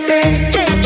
Thank you.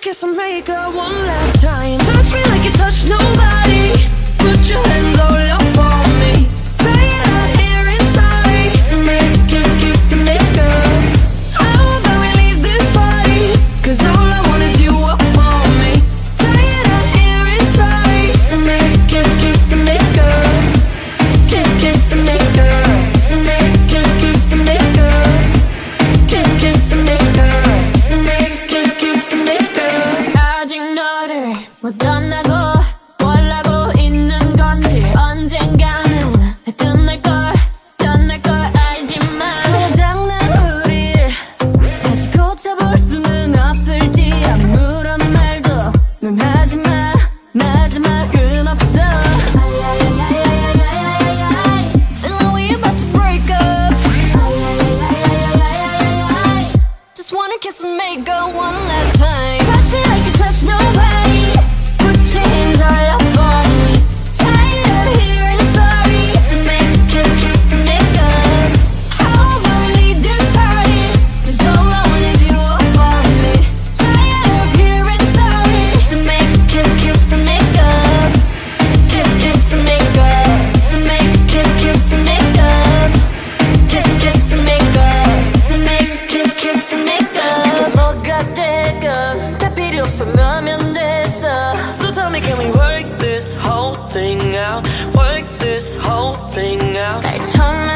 kiss and make one last time. Touch me like you touch nobody. make go one last time. Touch me like you touch no out, work this whole thing out. They told me.